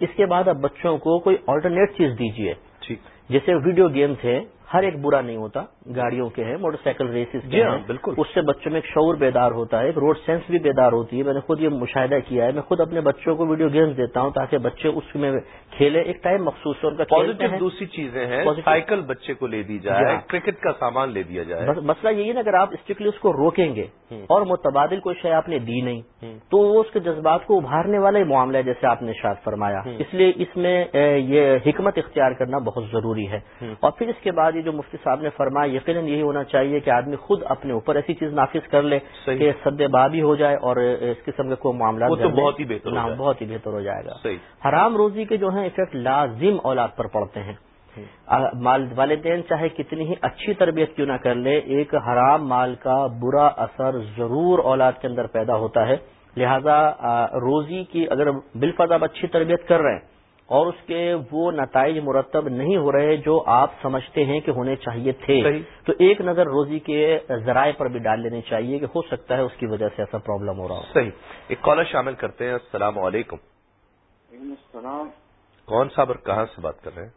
اس کے بعد اب بچوں کو کوئی آلٹرنیٹ چیز دیجیے جیسے ویڈیو گیمز ہے ہر ایک برا نہیں ہوتا گاڑیوں کے ہیں موٹر سائیکل ریسز کے ہاں بالکل۔ اس سے بچوں میں ایک شعور بیدار ہوتا ہے ایک روڈ سینس بھی بیدار ہوتی ہے۔ میں نے خود یہ مشاہدہ کیا ہے میں خود اپنے بچوں کو ویڈیو گیمز دیتا ہوں تاکہ بچے اس میں کھیلے ایک ٹائم مخصوص ہے ان کا پازیٹو دوسری چیزیں ہیں سائیکل بچے کو لے دی جائے کرکٹ کا سامان لے دیا جائے۔ مسئلہ یہی نا اگر آپ اسٹرکٹلی اس کو روکیں گے اور متبادل کوئی شے آپ نے دی نہیں تو وہ اس کے جذبات کو ابھارنے والا ہی معاملہ ہے جیسے آپ نے شاد فرمایا۔ اس لیے اس میں یہ حکمت اختیار کرنا بہت ضروری ہے۔ اور پھر اس کے بعد یہ جو مفتی صاحب نے فرمایا یقیناً یہی ہونا چاہیے کہ آدمی خود اپنے اوپر ایسی چیز نافذ کر لے کہ سد بابی ہو جائے اور اس قسم کے کوئی معاملہ بہت ہی بہتر بہت ہی بہتر ہو جائے گا۔ حرام روزی کے جو ہیں افیکٹ لازم اولاد پر پڑتے ہیں۔ والدین چاہے کتنی ہی اچھی تربیت کیوں نہ کر لے ایک حرام مال کا برا اثر ضرور اولاد کے اندر پیدا ہوتا ہے۔ لہذا روزی کی اگر بالفظ آپ اچھی تربیت کر رہے ہیں اور اس کے وہ نتائج مرتب نہیں ہو رہے جو آپ سمجھتے ہیں کہ ہونے چاہیے تھے۔ تو ایک نظر روزی کے ذرائع پر بھی ڈال لینی چاہیے کہ ہو سکتا ہے اس کی وجہ سے ایسا پرابلم ہو رہا ہو۔ صحیح۔ ایک کالر شامل کرتے ہیں۔ السلام علیکم۔ السلام۔ کون صاحب اور کہاں سے بات کر رہے ہیں؟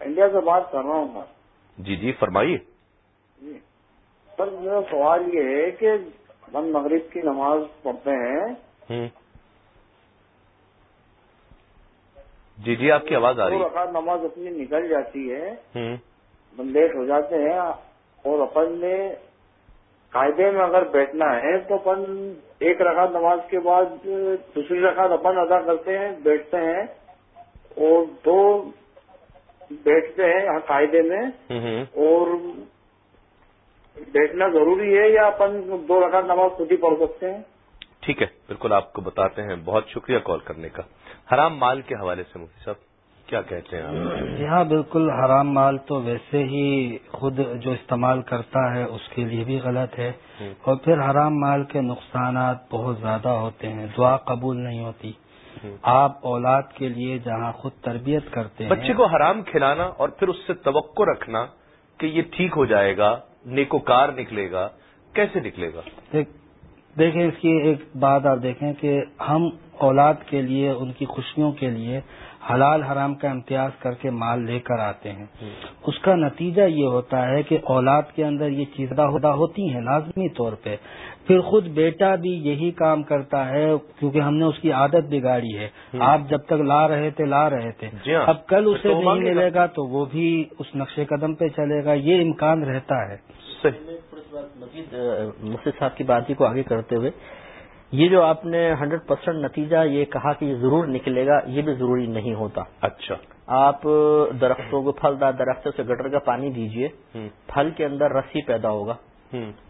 انڈیا سے بات کر رہا ہوں جی جی فرمائیے۔ جی۔ سر میرا سوال یہ ہے کہ ہم مغرب کی نماز پڑھتے ہیں۔ جی جی آپ کی آواز آ رہی ہے۔ نماز اپنی نکل جاتی ہے لیٹ ہو جاتے ہیں اور اپن نے قاعدے میں اگر بیٹھنا ہے تو اپن ایک رکعت نماز کے بعد دوسری رکعت اپن ادا کرتے ہیں بیٹھتے ہیں اور دو بیٹھتے ہیں قاعدے میں۔ اور بیٹھنا ضروری ہے یا اپن دو رکعت نماز خود ہی پڑھ سکتے ہیں؟ ٹھیک ہے بالکل آپ کو بتاتے ہیں۔ بہت شکریہ کال کرنے کا۔ حرام مال کے حوالے سے مفتی صاحب کیا کہتے ہیں آپ؟ جی ہاں بالکل حرام مال تو ویسے ہی خود جو استعمال کرتا ہے اس کے لیے بھی غلط ہے۔ اور پھر حرام مال کے نقصانات بہت زیادہ ہوتے ہیں۔ دعا قبول نہیں ہوتی۔ آپ اولاد کے لیے جہاں خود تربیت کرتے ہیں۔ بچے کو حرام کھلانا اور پھر اس سے توقع رکھنا کہ یہ ٹھیک ہو جائے گا نیکوکار نکلے گا کیسے نکلے گا؟ دیکھیں اس کی ایک بات آپ دیکھیں کہ ہم اولاد کے لیے ان کی خوشیوں کے لیے حلال حرام کا امتیاز کر کے مال لے کر آتے ہیں۔ اس کا نتیجہ یہ ہوتا ہے کہ اولاد کے اندر یہ چیزیں ہوتی ہیں لازمی طور پہ۔ پھر خود بیٹا بھی یہی کام کرتا ہے کیونکہ ہم نے اس کی عادت بگاڑی ہے۔ آپ جب تک لا رہے تھے لا رہے تھے۔ جی ہاں۔ اب کل اسے نہیں ملے گا تو وہ بھی اس نقش قدم پہ چلے گا۔ یہ امکان رہتا ہے۔ مزید مفتی صاحب کی بات کو آگے کرتے ہوئے یہ جو آپ نے ہنڈریڈ پرسینٹ نتیجہ یہ کہا کہ یہ ضرور نکلے گا یہ بھی ضروری نہیں ہوتا۔ اچھا۔ آپ درختوں کو پھلدار درخت سے گٹر کا پانی دیجیے پھل کے اندر رسی پیدا ہوگا۔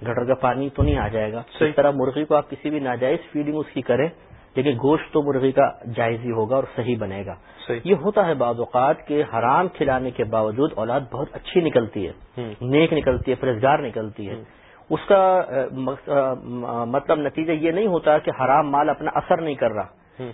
گٹر کا پانی تو نہیں آ جائے گا۔ اس طرح مرغی کو آپ کسی بھی ناجائز فیڈنگ اس کی کریں لیکن گوشت تو مرغی کا جائز ہی ہوگا اور صحیح بنے گا۔ یہ ہوتا ہے بعض اوقات کہ حرام کھلانے کے باوجود اولاد بہت اچھی نکلتی ہے۔ نیک نکلتی ہے فرزگار نکلتی ہے۔ اس کا مطلب نتیجہ یہ نہیں ہوتا کہ حرام مال اپنا اثر نہیں کر رہا۔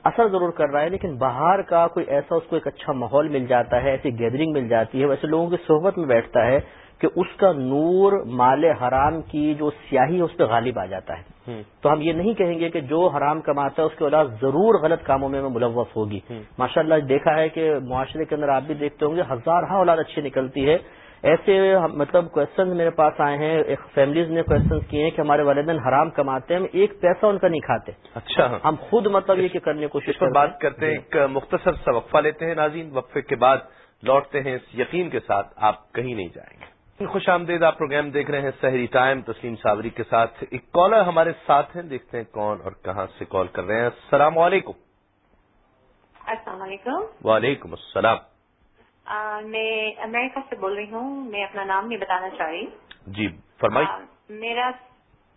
اثر ضرور کر رہا ہے لیکن باہر کا کوئی ایسا اس کو ایک اچھا ماحول مل جاتا ہے ایسی گیدرنگ مل جاتی ہے ویسے لوگوں کی صحبت میں بیٹھتا ہے کہ اس کا نور مال حرام کی جو سیاہی ہے اس پہ غالب آ جاتا ہے۔ تو ہم یہ نہیں کہیں گے کہ جو حرام کماتا ہے اس کے اولاد ضرور غلط کاموں میں ملوث ہوگی۔ ماشاء اللہ دیکھا ہے کہ معاشرے کے اندر آپ بھی دیکھتے ہوں گے ہزار ہاں اولاد اچھی نکلتی ہے ایسے مطلب کوشچن میرے پاس آئے ہیں ایک فیملیز نے کوشچن کیے ہیں کہ ہمارے والدین حرام کماتے ہیں ہم ایک پیسہ ان کا نہیں کھاتے۔ اچھا۔ ہم خود مطلب یہ کہ کرنے کی کوشش پر بات کرتے ہیں ایک مختصر سا وقفہ لیتے ہیں ناظرین۔ وقفے کے بعد لوٹتے ہیں اس یقین کے ساتھ آپ کہیں نہیں جائیں گے۔ خوش آمدید آپ پروگرام دیکھ رہے ہیں سحری ٹائم تسلیم صابری کے ساتھ۔ ایک کالر ہمارے ساتھ ہیں دیکھتے ہیں کون اور کہاں سے کال کر رہے ہیں۔ السلام علیکم۔ السلام علیکم۔ وعلیکم السلام۔ میں امریکہ سے بول رہی ہوں میں اپنا نام نہیں بتانا چاہ رہی۔ جی فرمائی میرا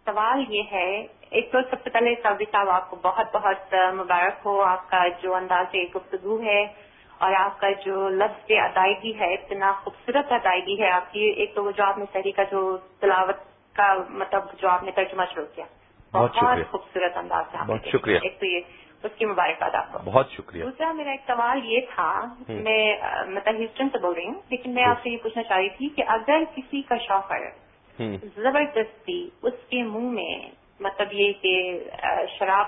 سوال یہ ہے ایک تو سب سے پہلے سعودی صاحب آپ کو بہت بہت مبارک ہو۔ آپ کا جو انداز گفتگو ہے اور آپ کا جو لفظ ادائیگی ہے اتنا خوبصورت ادائیگی ہے۔ آپ کی ایک تو جو آپ نے شہری کا جو تلاوت کا مطلب جو آپ نے ترجمہ شروع کیا بہت خوبصورت انداز سے بہت شکریہ۔ ایک تو یہ۔ اس کی مبارکباد آپ کو۔ بہت شکریہ۔ دوسرا میرا ایک سوال یہ تھا میں مطلب ہیوسٹن سے بول رہی ہوں لیکن میں آپ سے یہ پوچھنا چاہ رہی تھی کہ اگر کسی کا شوہر زبردستی اس کے منہ میں مطلب یہ کہ شراب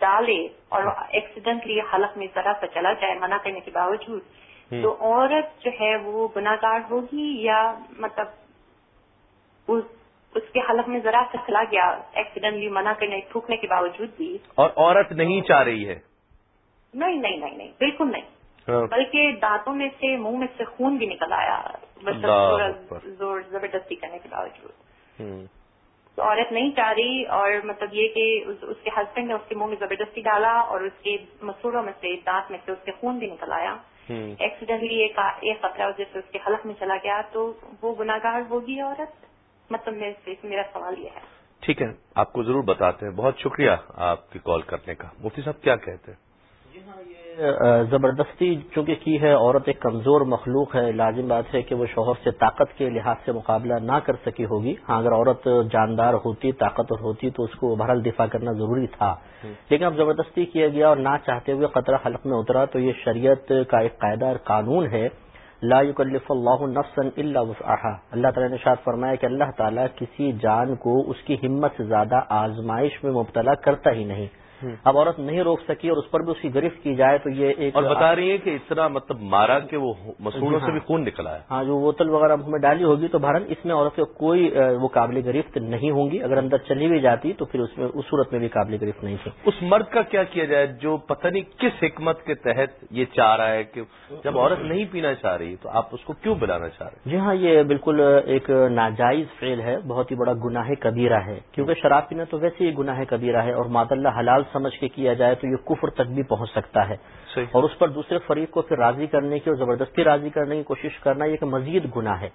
ڈالے اور ایکسیڈنٹلی حلق میں ذرا سا چلا جائے منع کرنے کے باوجود تو عورت جو ہے وہ گناگار ہوگی یا مطلب اس کے حلق میں ذرا سا چلا گیا ایکسیڈنٹلی منع کرنے تھوکنے کے باوجود بھی۔ اور عورت نہیں چاہ رہی ہے؟ نہیں نہیں نہیں نہیں بالکل نہیں۔ ہاں۔ بلکہ دانتوں میں سے منہ میں سے خون بھی نکل آیا۔ زور زبردستی کرنے کے باوجود۔ عورت نہیں چاہ رہی اور مطلب یہ کہ اس کے ہسبینڈ نے اس کے منہ میں زبردستی ڈالا اور اس کے مسوروں میں سے دانت میں سے اس کے خون بھی نکل آیا۔ ایکسیڈنٹلی ایک خطرہ وجہ سے اس کے حلق میں چلا گیا تو وہ گناگار ہوگی عورت۔ مطلب میرا سوال یہ ہے۔ ٹھیک ہے آپ کو ضرور بتاتے ہیں۔ بہت شکریہ آپ کی کال کرنے کا۔ مفتی صاحب کیا کہتے ہیں؟ جی ہاں یہ زبردستی چونکہ کی ہے عورت ایک کمزور مخلوق ہے۔ لازم بات ہے کہ وہ شوہر سے طاقت کے لحاظ سے مقابلہ نہ کر سکی ہوگی۔ ہاں اگر عورت جاندار ہوتی طاقتور ہوتی تو اس کو بہرحال دفاع کرنا ضروری تھا۔ لیکن اب زبردستی کیا گیا اور نہ چاہتے ہوئے خطرہ حلق میں اترا تو یہ شریعت کا ایک قاعدہ اور قانون ہے۔ لا يكلف اللہ نفسا الا وسعها اللہ تعالیٰ نے شاد فرمایا کہ اللہ تعالیٰ کسی جان کو اس کی ہمت سے زیادہ آزمائش میں مبتلا کرتا ہی نہیں۔ اب عورت نہیں روک سکی اور اس پر بھی اس کی گرفت کی جائے تو یہ ایک اور بتا رہی ہے کہ اس طرح مطلب مارا کہ وہ مسوروں سے بھی خون نکلا ہے۔ ہاں جو بوتل وغیرہ میں ڈالی ہوگی تو بھارت اس میں عورت کوئی وہ قابل گرفت نہیں ہوں گی۔ اگر اندر چلی بھی جاتی تو پھر اس میں اس صورت میں بھی قابل گرفت نہیں تھی۔ اس مرد کا کیا کیا جائے؟ جو پتہ نہیں کس حکمت کے تحت یہ چاہ رہا ہے کہ جب عورت نہیں پینا چاہ رہی تو آپ اس کو کیوں بلانا چاہ رہے ہیں؟ جی ہاں یہ بالکل ایک ناجائز فعل ہے بہت ہی بڑا گناہ کبیرہ ہے۔ کیونکہ شراب پینا تو ویسے ہی گناہ کبیرہ ہے اور ماد اللہ حلال سمجھ کے کیا جائے تو یہ کفر تک بھی پہنچ سکتا ہے۔ اور اس پر دوسرے فریق کو پھر راضی کرنے کی اور زبردستی راضی کرنے کی کوشش کرنا یہ ایک مزید گناہ ہے۔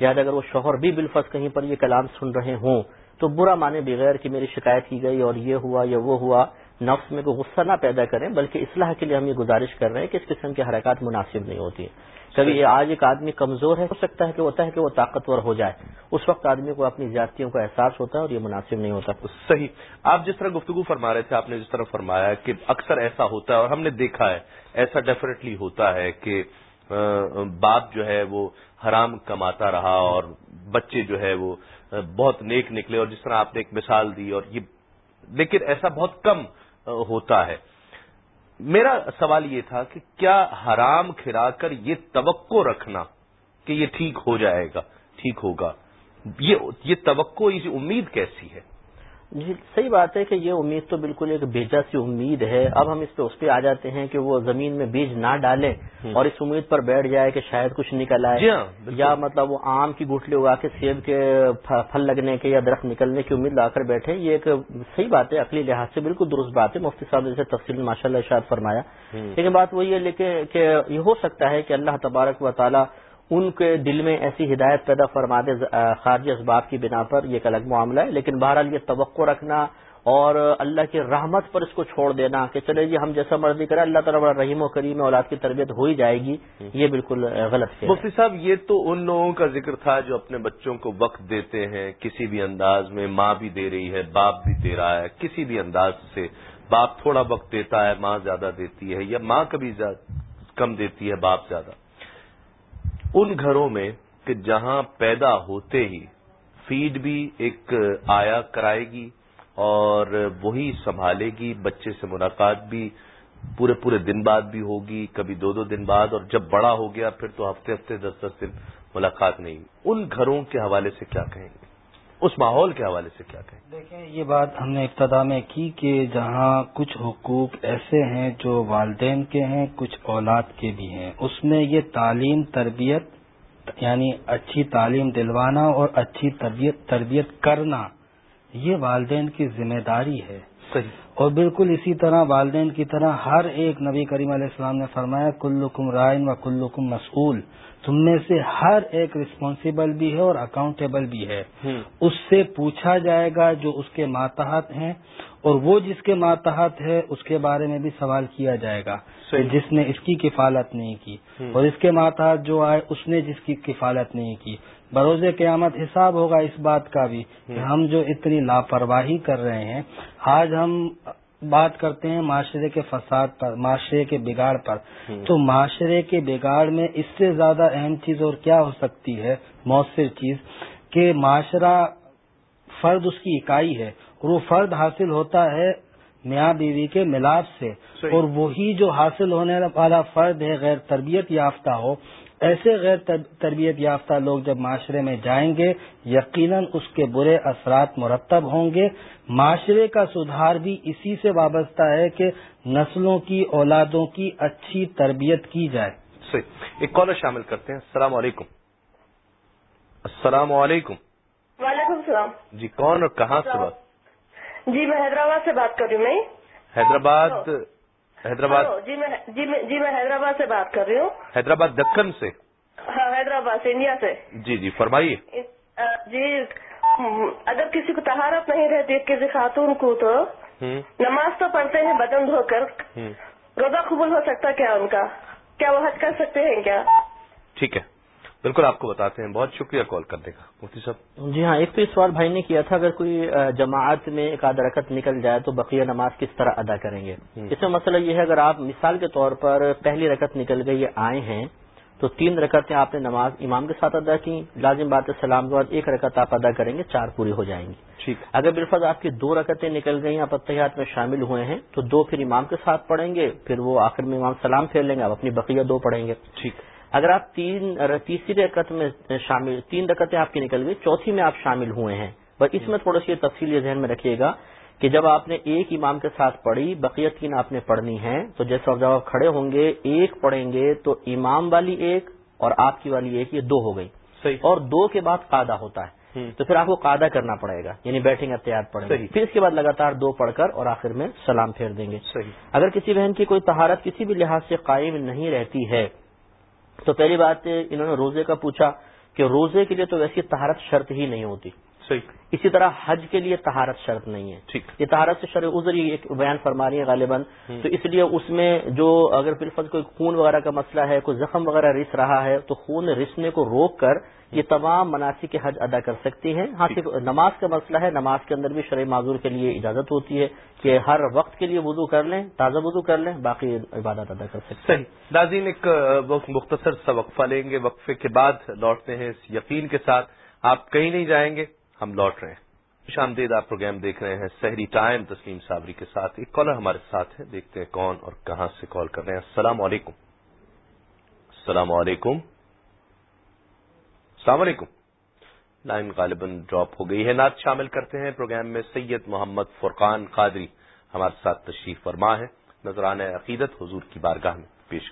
یاد اگر وہ شوہر بھی بالفظ کہیں پر یہ کلام سن رہے ہوں تو برا مانے بغیر کہ میری شکایت کی گئی اور یہ ہوا یا وہ ہوا نفس میں کوئی غصہ نہ پیدا کریں بلکہ اصلاح کے لیے ہم یہ گزارش کر رہے ہیں کہ اس قسم کی حرکات مناسب نہیں ہوتی۔ کبھی آج ایک آدمی کمزور ہے، ہو سکتا ہے کہ ہوتا ہے کہ وہ طاقتور ہو جائے۔ اس وقت آدمی کو اپنی زیادتیوں کا احساس ہوتا ہے اور یہ مناسب نہیں ہوتا۔ صحیح۔ آپ جس طرح گفتگو فرما رہے تھے، آپ نے جس طرح فرمایا کہ اکثر ایسا ہوتا ہے اور ہم نے دیکھا ہے، ایسا ڈیفینیٹلی ہوتا ہے کہ باپ جو ہے وہ حرام کماتا رہا اور بچے جو ہے وہ بہت نیک نکلے۔ اور جس طرح آپ نے ایک مثال دی اور یہ، لیکن ایسا بہت کم ہوتا ہے۔ میرا سوال یہ تھا کہ کیا حرام کھلا کر یہ توقع رکھنا کہ یہ ٹھیک ہو جائے گا، ٹھیک ہوگا یہ توقع، یہ امید کیسی ہے؟ جی صحیح بات ہے کہ یہ امید تو بالکل ایک بیجا سی امید ہے۔ اب ہم اس پہ اس پہ آ جاتے ہیں کہ وہ زمین میں بیج نہ ڈالیں اور اس امید پر بیٹھ جائے کہ شاید کچھ نکل آئے۔ جی ہاں، یا مطلب وہ آم کی گٹلی اگا کے سیب کے پھل لگنے کے یا درخت نکلنے کی امید لا کر بیٹھے۔ یہ ایک صحیح بات ہے اقلی لحاظ سے بالکل درست بات ہے۔ مفتی صاحب نے جیسے تفصیل ماشاء اللہ اشاد فرمایا لیکن بات وہی ہے لیکن کہ یہ ہو سکتا ہے کہ اللہ تبارک و تعالیٰ ان کے دل میں ایسی ہدایت پیدا فرما دے خارجی اسباب کی بنا پر یہ ایک الگ معاملہ ہے، لیکن بہرحال یہ توقع رکھنا اور اللہ کی رحمت پر اس کو چھوڑ دینا کہ چلے جی ہم جیسا مرضی کریں، اللہ تعالیٰ بڑا رحیم و کریم اولاد کی تربیت ہو ہی جائے گی، یہ بالکل غلط ہے۔ مفتی صاحب، یہ تو ان لوگوں کا ذکر تھا جو اپنے بچوں کو وقت دیتے ہیں، کسی بھی انداز میں ماں بھی دے رہی ہے، باپ بھی دے رہا ہے، کسی بھی انداز سے باپ تھوڑا وقت دیتا ہے، ماں زیادہ دیتی ہے یا ماں کبھی کم دیتی ہے، باپ زیادہ۔ ان گھروں میں کہ جہاں پیدا ہوتے ہی فیڈ بھی ایک آیا کرائے گی اور وہی سنبھالے گی، بچے سے ملاقات بھی پورے پورے دن بعد بھی ہوگی، کبھی دو دو دن بعد اور جب بڑا ہو گیا پھر تو ہفتے ہفتے دس دس دن ملاقات نہیں۔ ان گھروں کے حوالے سے کیا کہیں گے؟ اس ماحول کے حوالے سے کیا کہیں؟ دیکھیں یہ بات ہم نے ابتدا میں کی کہ جہاں کچھ حقوق ایسے ہیں جو والدین کے ہیں کچھ اولاد کے بھی ہیں۔ اس میں یہ تعلیم تربیت یعنی اچھی تعلیم دلوانا اور اچھی تربیت تربیت کرنا یہ والدین کی ذمہ داری ہے۔ صحیح۔ اور بالکل اسی طرح والدین کی طرح ہر ایک نبی کریم علیہ السلام نے فرمایا کلکم رائن و کلکم مسئول۔ تم میں سے ہر ایک رسپانسیبل بھی ہے اور اکاؤنٹیبل بھی ہے۔ اس سے پوچھا جائے گا جو اس کے ماتحت ہیں اور وہ جس کے ماتحت ہے اس کے بارے میں بھی سوال کیا جائے گا جس نے اس کی کفالت نہیں کی۔ اور اس کے ماتحت جو آئے اس نے جس کی کفالت نہیں کی۔ بروز قیامت حساب ہوگا اس بات کا بھی کہ ہم جو اتنی لاپرواہی کر رہے ہیں آج ہم بات کرتے ہیں معاشرے کے فساد پر معاشرے کے بگاڑ پر۔ تو معاشرے کے بگاڑ میں اس سے زیادہ اہم چیز اور کیا ہو سکتی ہے؟ مؤثر چیز کہ معاشرہ فرد اس کی اکائی ہے اور وہ فرد حاصل ہوتا ہے میاں بیوی کے ملاپ سے اور وہی جو حاصل ہونے والا فرد ہے غیر تربیت یافتہ ہو ایسے غیر تربیت یافتہ لوگ جب معاشرے میں جائیں گے یقیناً اس کے برے اثرات مرتب ہوں گے۔ معاشرے کا سدھار بھی اسی سے وابستہ ہے کہ نسلوں کی اولادوں کی اچھی تربیت کی جائے۔ صحیح۔ ایک کالر شامل کرتے ہیں۔ السلام علیکم۔ السلام علیکم۔ وعلیکم السلام۔ جی کون اور کہاں سے بات؟ جی میں حیدرآباد سے بات کر رہی ہوں۔ میں حیدرآباد حیدرآباد جی میں جی میں جی میں حیدرآباد سے بات کر رہی ہوں۔ حیدرآباد دکن سے؟ ہاں حیدرآباد سے انڈیا سے۔ جی جی فرمائیے۔ جی اگر کسی کو تہارت نہیں رہتی کسی خاتون کو تو نماز تو پڑھتے ہیں بدن دھو کر۔ روزہ قبول ہو سکتا کیا ان کا؟ کیا وہ حج کر سکتے ہیں کیا؟ ٹھیک ہے۔ بالکل آپ کو بتاتے ہیں بہت شکریہ کال کرنے کا۔ مفتی صاحب۔ جی ہاں ایک تو اس سوال بھائی نے کیا تھا اگر کوئی جماعت میں ایک آدھ رکت نکل جائے تو بقیہ نماز کس طرح ادا کریں گے؟ اس میں مسئلہ یہ ہے اگر آپ مثال کے طور پر پہلی رکت نکل گئی آئے ہیں تو تین رکتیں آپ نے نماز امام کے ساتھ ادا کی لازم بات سلام کے بعد ایک رکت آپ ادا کریں گے چار پوری ہو جائیں گی۔ ٹھیک۔ اگر بالفظ آپ کی دو رکتیں نکل گئی آپ اتحاد میں شامل ہوئے ہیں تو دو پھر امام کے ساتھ پڑھیں گے پھر وہ آخر میں امام سلام پھیر لیں گے آپ اپنی بقیہ دو پڑھیں گے۔ ٹھیک۔ اگر آپ تین تیسری رکت میں شامل تین رکتیں آپ کی نکل گئی چوتھی میں آپ شامل ہوئے ہیں۔ بس اس میں تھوڑا سی تفصیل یہ ذہن میں رکھیے گا کہ جب آپ نے ایک امام کے ساتھ پڑھی بقیہ تین آپ نے پڑھنی ہے تو جیسے جب آپ کھڑے ہوں گے ایک پڑھیں گے تو امام والی ایک اور آپ کی والی ایک یہ دو ہو گئی۔ صحیح۔ اور دو کے بعد قادہ ہوتا ہے۔ تو پھر آپ کو قادہ کرنا پڑے گا یعنی بیٹھیں گے احتیاط پڑے گا۔ پھر اس کے بعد لگاتار دو پڑھ کر اور آخر میں سلام پھیر دیں گے۔ صحیح۔ اگر کسی بہن کی کوئی تہارت کسی بھی لحاظ سے قائم نہیں رہتی ہے تو پہلی بات انہوں نے روزے کا پوچھا کہ روزے کے لیے تو ویسی تہارت شرط ہی نہیں ہوتی۔ صحیح۔ اسی طرح حج کے لیے تہارت شرط نہیں ہے۔ ٹھیک۔ یہ تہارت سے شرع عذر ایک بیان فرما رہی ہے غالباً۔ تو اس لیے اس میں جو اگر بالفظ کوئی خون وغیرہ کا مسئلہ ہے کوئی زخم وغیرہ رس رہا ہے تو خون رسنے کو روک کر یہ تمام مناسب کے حج ادا کر سکتی ہیں۔ ہاں صرف نماز کا مسئلہ ہے، نماز کے اندر بھی شرع معذور کے لیے اجازت ہوتی ہے کہ ہر وقت کے لیے وضو کر لیں، تازہ وضو کر لیں، باقی عبادت ادا کر سکتے ہیں۔ ناظرین، ایک مختصر سا وقفہ لیں گے۔ وقفے کے بعد لوٹتے ہیں اس یقین کے ساتھ۔ آپ کہیں نہیں جائیں گے، ہم لوٹ رہے ہیں۔ خوش آمدید آپ پروگرام دیکھ رہے ہیں سحری ٹائم، تسلیم صابری کے ساتھ۔ ایک کالر ہمارے ساتھ ہے دیکھتے ہیں کون اور کہاں سے کال کر رہے ہیں۔ السلام علیکم۔ السلام علیکم۔ السلام علیکم۔ لائن غالباً ڈراپ ہو گئی ہے۔ نعت شامل کرتے ہیں پروگرام میں سید محمد فرقان قادری۔ ہمارے ساتھ تشریف فرما ہے۔ نظرانہ عقیدت حضور کی بارگاہ میں پیش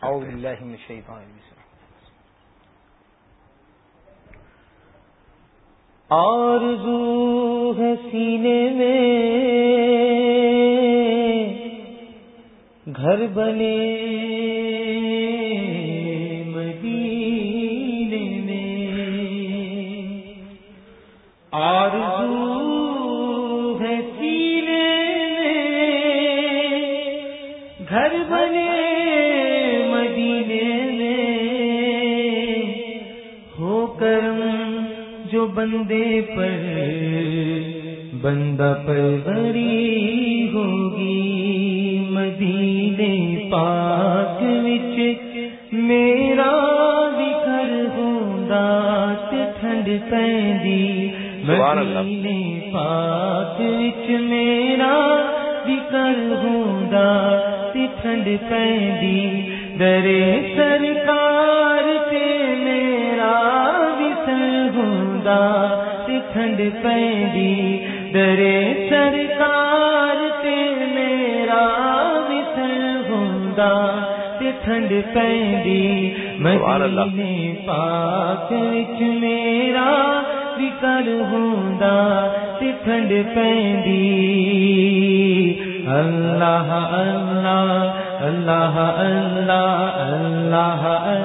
آرزو ہے سینے میں۔ گھر بنے۔ آرزو ہے سینے میں، گھر بنے مدینے میں۔ ہو کرم جو بندے پر، بندہ پر ہوگی۔ مدینے پاک وچ میرا بھی گھر ہوں دات ٹھنڈ سبحان پاک وچ میرا ذکر ہوندا تے ٹھنڈ پیندی درے سرکار تے میرا ذکر ہوندا تے ٹھنڈ پیندی درے سرکار تے میرا ذکر ہوندا تے ٹھنڈ پیندی مدینے پاک وچ میرا وکر ہوں ٹھنڈ پی اللہ اللہ اللہ اللہ اللہ اللہ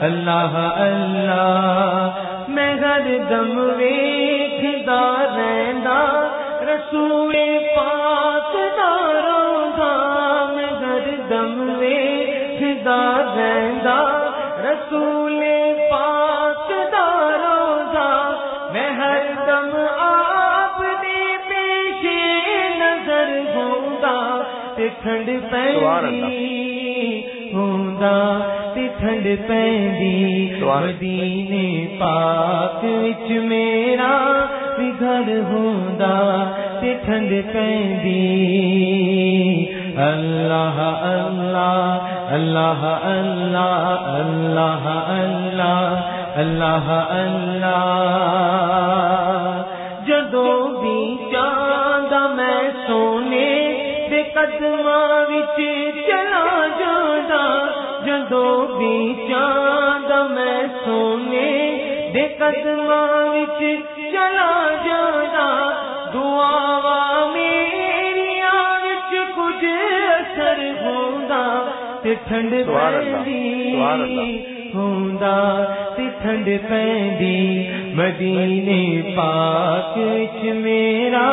اللہ۔ اللہ میں ہر دم ویخدا رہندا، رسول پاک دا ٹھنڈ پہ ہوں ٹھنڈ پی مدینے پاک وچ میرا گھر ہوندا تے ٹھنڈ پیندی اللہ اللہ اللہ اللہ اللہ اللہ اللہ اللہ۔ جدو وچ چلا جانا جدو بھی چاند میں سونے دے قدمہ وچ چلا جانا دعا میری وچ کچھ اثر ہوندا تے ٹھنڈ پیندی ہوندا تے ٹھنڈ پیندی مدینے پاک وچ میرا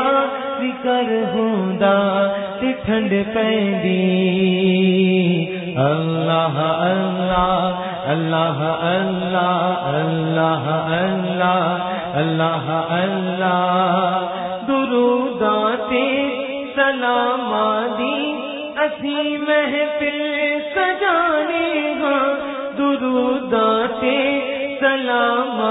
ذکر ہوندا۔ تے ٹھنڈ پیندی اللہ اللہ اللہ اللہ اللہ اللہ اللہ اللہ۔ دروداں تے سلام دی اسی محفل سجانے ہاں دروداتے سلام